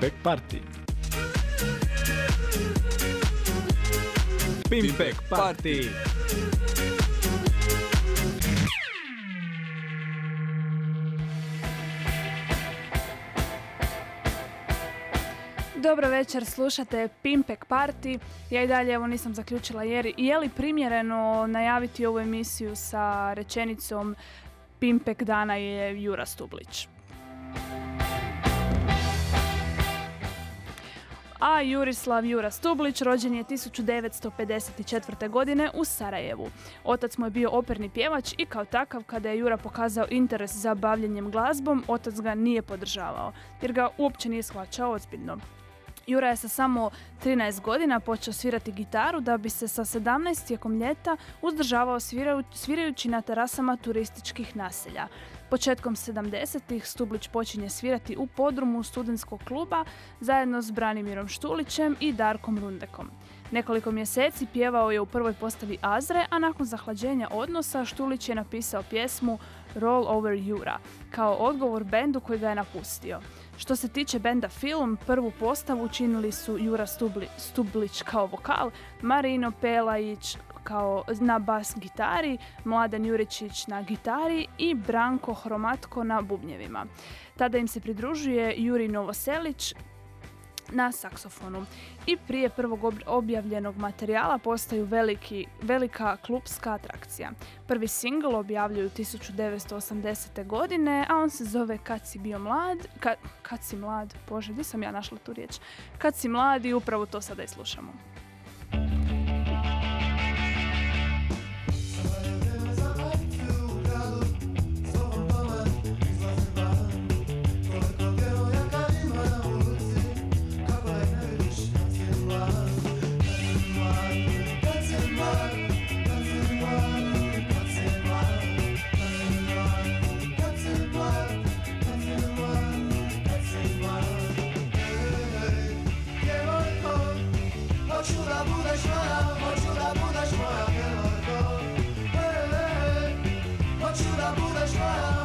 Pimpek Party. Pimpek Party. Dobro večer, slušate Pimpek Party. Ja i dalje evo nisam zaključila jer je li primjereno najaviti ovu emisiju sa rečenicom Pimpek dana je Jura Stublić. A Jurislav Jura Stublić rođen je 1954. godine u Sarajevu. Otac mu je bio operni pjevač i kao takav kada je Jura pokazao interes za bavljenjem glazbom, otac ga nije podržavao jer ga uopće nije shvaćao ozbiljno. Jura je sa samo 13 godina počeo svirati gitaru da bi se sa 17 tijekom ljeta uzdržavao svirajući na terasama turističkih naselja. Početkom 70-ih Stublić počinje svirati u podrumu studentskog kluba zajedno s Branimirom Štulićem i Darkom Rundekom. Nekoliko mjeseci pjevao je u prvoj postavi Azre, a nakon zahlađenja odnosa Štulić je napisao pjesmu Roll Over Jura kao odgovor bendu koji ga je napustio. Što se tiče benda Film, prvu postavu činili su Jura Stublić kao vokal, Marino Pelajić kao na bas gitari, Mladen Juričić na gitari i Branko Hromatko na bubnjevima. Tada im se pridružuje Juri Novoselić na saksofonu. I prije prvog objavljenog materijala postaju veliki, velika klubska atrakcija. Prvi singl objavljuju 1980. godine, a on se zove Kad si bio mlad, kad, kad si mlad, bože, gdje sam ja našla tu riječ? Kad si mlad i upravo to sada i slušamo. What should I put a smile?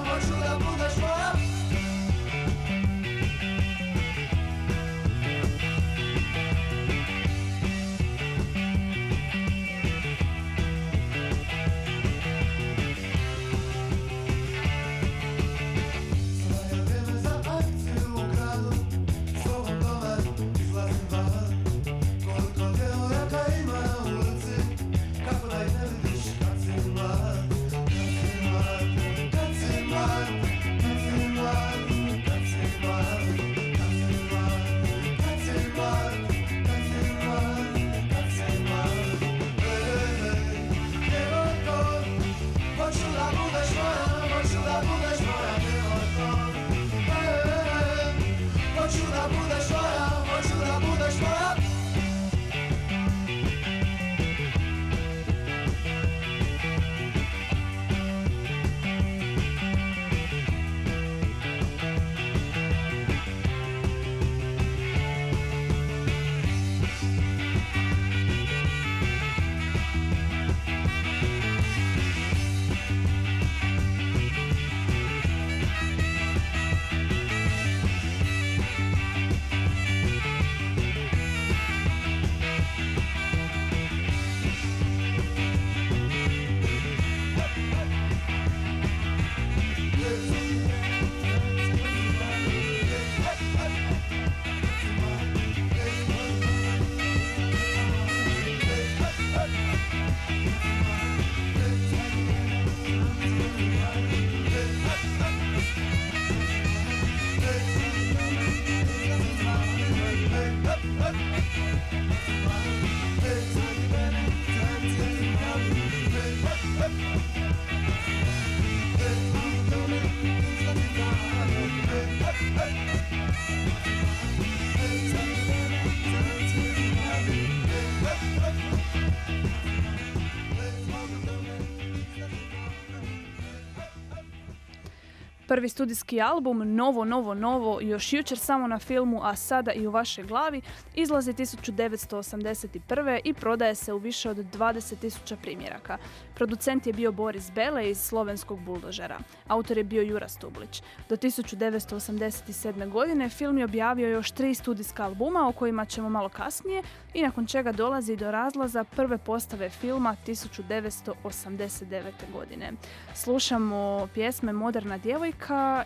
Prvi studijski album Novo, Novo, Novo još jučer samo na filmu A sada i u vašoj glavi izlazi 1981. i prodaje se u više od 20.000 primjeraka. Producent je bio Boris Bele iz slovenskog buldožera. Autor je bio Jura Stublić. Do 1987. godine film je objavio još tri studijska albuma o kojima ćemo malo kasnije i nakon čega dolazi do razlaza prve postave filma 1989. godine. Slušamo pjesme Moderna djevojka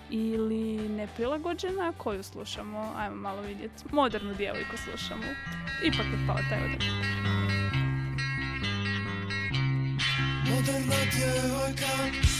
ili Neprilagođena, koju slušamo? Ajmo malo vidjeti. Modernu djevojku slušamo. Ipak je pao taj odrak. Moderna djevojka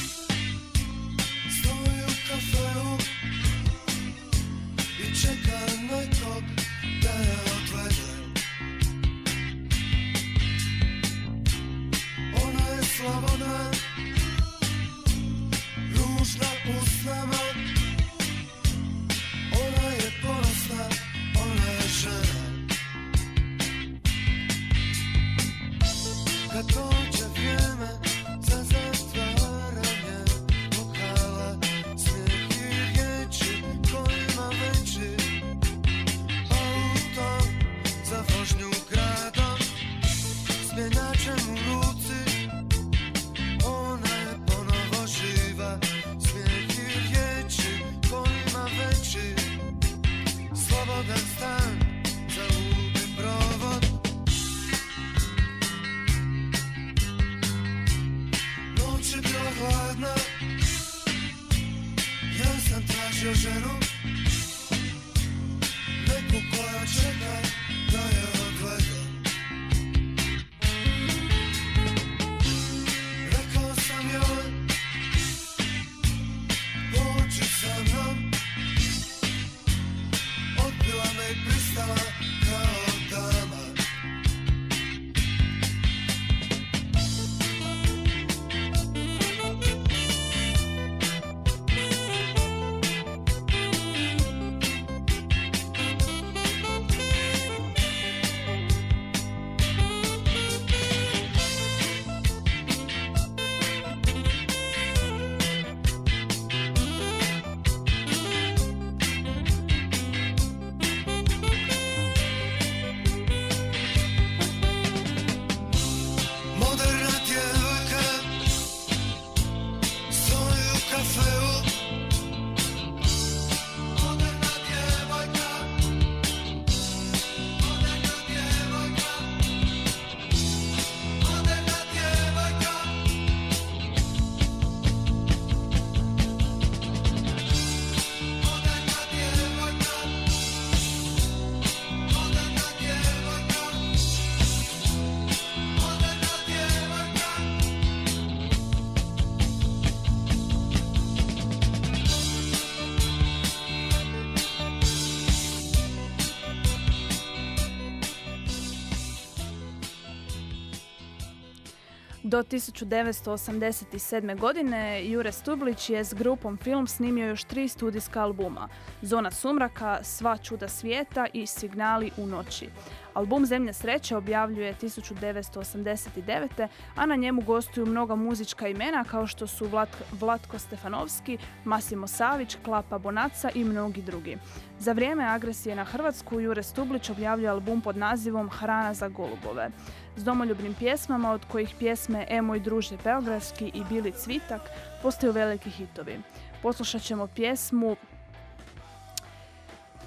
Do 1987. godine Jure Stublić je s grupom Film snimio još tri studijska albuma. Zona sumraka, Sva čuda svijeta i Signali u noći. Album Zemlje sreće objavljuje 1989. a na njemu gostuju mnoga muzička imena kao što su Vlat- Vlatko Stefanovski, Masimo Savić, Klapa Bonaca i mnogi drugi. Za vrijeme agresije na Hrvatsku Jure Stublić objavljuje album pod nazivom Hrana za golubove. S domoljubnim pjesmama od kojih pjesme E moj druže Beogradski i Bili cvitak postaju veliki hitovi. Poslušat ćemo pjesmu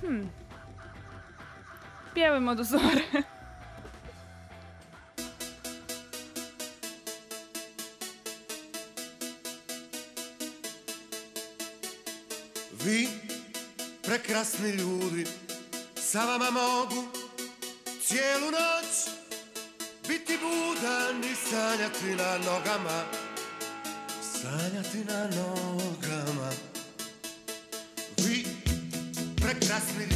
Hmm. Pjevajmo do zore. Vi, prekrasni ljudi, sa vama mogu cijelu noć biti budan i sanjati na nogama, sanjati na nogama. Vi, prekrasni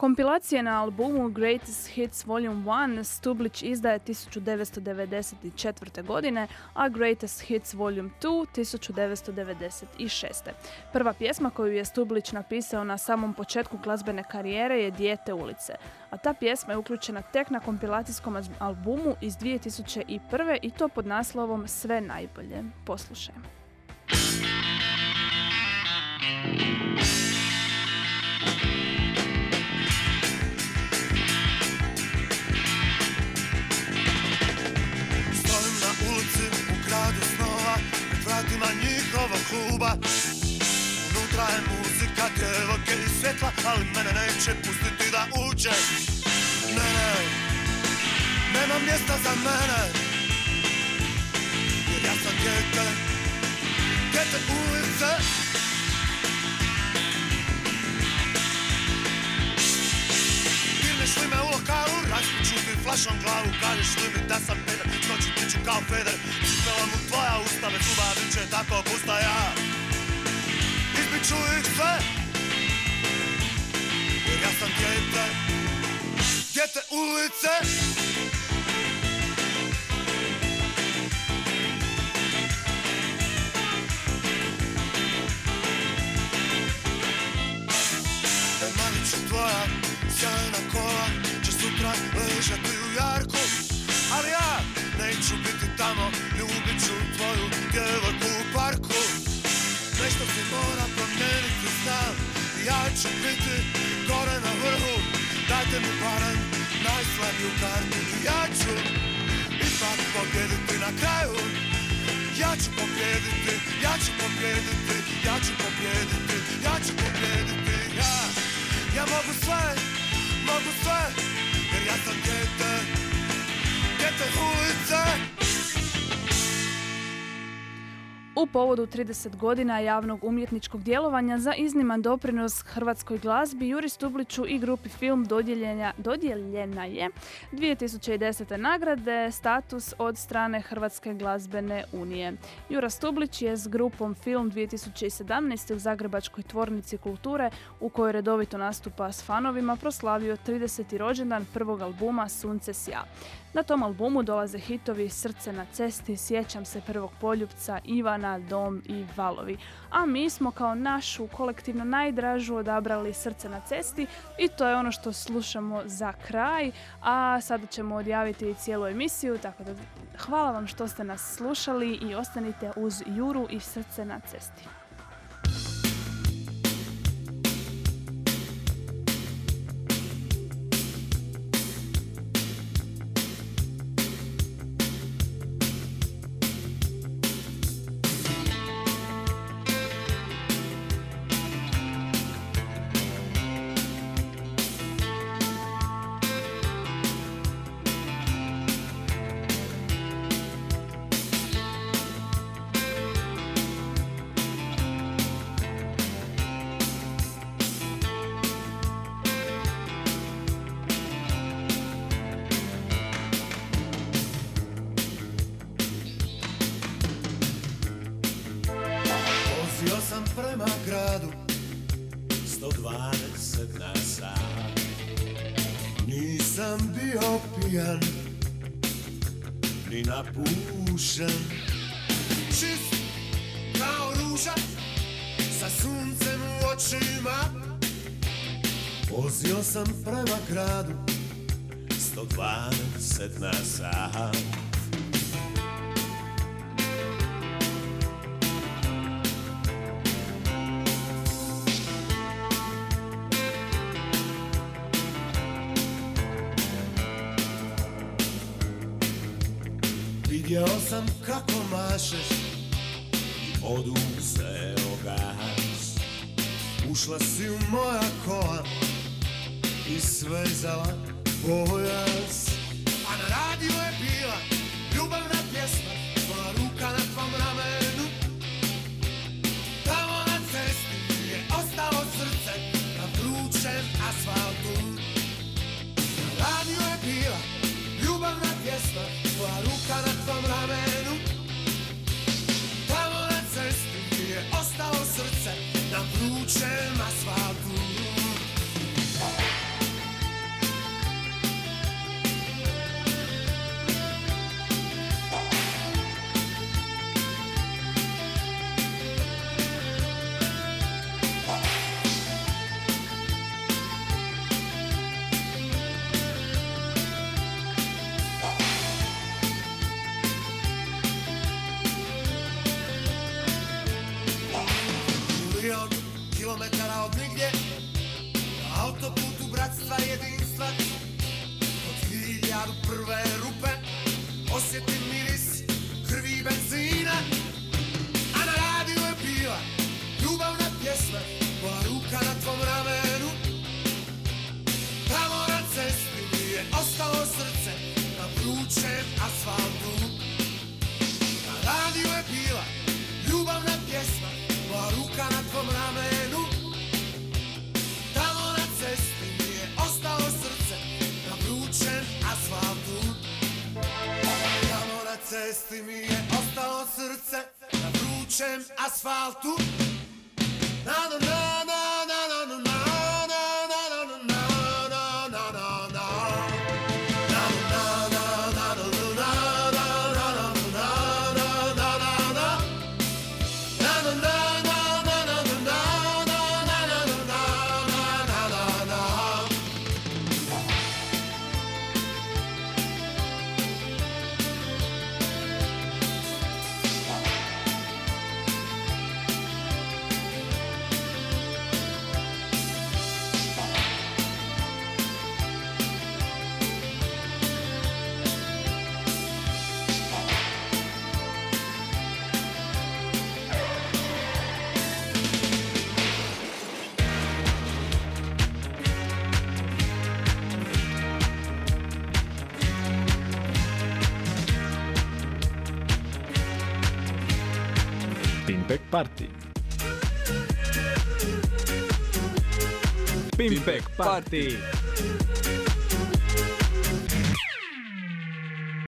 Kompilacije na albumu Greatest Hits Volume 1 Stublić izdaje 1994. godine, a Greatest Hits Volume 2 1996. Prva pjesma koju je Stublić napisao na samom početku glazbene karijere je Dijete ulice, a ta pjesma je uključena tek na kompilacijskom albumu iz 2001. i to pod naslovom Sve najbolje. Poslušajmo. Ne, ne Nema mjesta za mene. Jer ja sam dijete Dijete ulice. Dirneš li me u lokalu, raspiću ti flašom glavu Kažeš li mi da sam peder, noći tiču kao feder Čitala mu tvoja usta, već zuba bit će tako pusta ja. Izbiću ih sve ja sam dijete Dijete ulice. Mamiću tvoja sjajna kola Će sutra ležati u jarku. Ali ja neću biti tamo Ljubit ću tvoju djevojku u parku. Nešto se mora promijeniti znam Ja ću biti Dajte mi barem najslabiju kartu I ja ću ipak pobjediti na kraju. Ja ću pobjediti, ja ću pobjediti, ja ću pobjediti, ja ću pobjediti, ja. Ja mogu sve, mogu sve, jer ja sam dijete, dijete ulice u povodu 30 godina javnog umjetničkog djelovanja za izniman doprinos hrvatskoj glazbi Juri Stubliću i grupi Film dodijeljena je 2010. nagrade status od strane Hrvatske glazbene unije. Jura Stublić je s grupom Film 2017. u Zagrebačkoj tvornici kulture u kojoj redovito nastupa s fanovima proslavio 30. rođendan prvog albuma Sunce sja. Na tom albumu dolaze hitovi Srce na cesti, Sjećam se prvog poljupca, Ivana, Dom i Valovi. A mi smo kao našu kolektivno najdražu odabrali Srce na cesti i to je ono što slušamo za kraj, a sada ćemo odjaviti cijelu emisiju, tako da hvala vam što ste nas slušali i ostanite uz Juru i Srce na cesti. bujan Ni napušen Čist kao ruža Sa suncem u očima. Pozio sam prema gradu 120 na sat. Vidjeo sam kako mašeš i oduzeo gas Ušla si u moja kola i svezala pojas kilometara od nigdje. Na autoputu bratstva jedinstva Od hiljadu prve rupe Osjetim miris krvi i benzina. A na radiju je bila ljubavna pjesma Moja ruka na tvom ramenu. Tamo na cesti mi je ostalo srce Na vrućem asfaltu. Na radiju je bila cesti mi je ostalo srce Na vrućem asfaltu. Na na na na Pimpek Party.